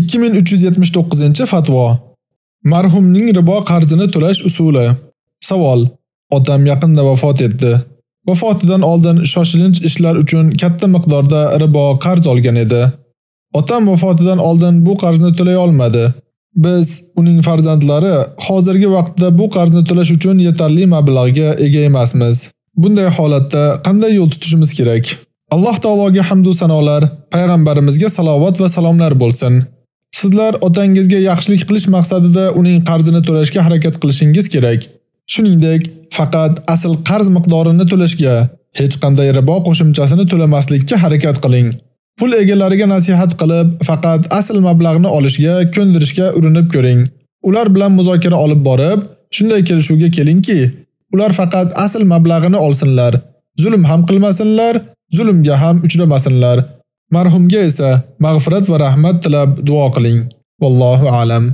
2379-fatvo. Marhumning ribo qarzini to'lash usuli. Savol: Otam yaqinda vafot etdi. Vafotidan oldin shoshilinch ishlar uchun katta miqdorda ribo qarz olgan edi. Otam vafotidan oldin bu qarzni to'lay olmadi. Biz uning farzandlari hozirgi vaqtda bu qarzni to'lash uchun yetarli mablag'ga ega emasmiz. Bunday holatda qanday yo'l tutishimiz kerak? Alloh taologa hamd va sanolar, payg'ambarimizga salovat va salomlar bo'lsin. Sizlar otangizga yaxshilik qilish maqsadida uning qarzini to'lashga harakat qilishingiz kerak. Shuningdek, faqat asl qarz miqdorini to'lashga, hech qanday ribo qo'shimchasini to'lamaslikka harakat qiling. Pul egalariga nasihat qilib, faqat asl mablag'ni olishga, ko'ndirishga urinib ko'ring. Ular bilan muzokara olib borib, shunday kelishuvga kelingki, ular faqat asl mablag'ini olsinlar, zulm ham qilmasinlar, zulmga ham uchramasinlar. Marhumga esa mag'firat va rahmat tilab duo qiling. Vallohu a'lam.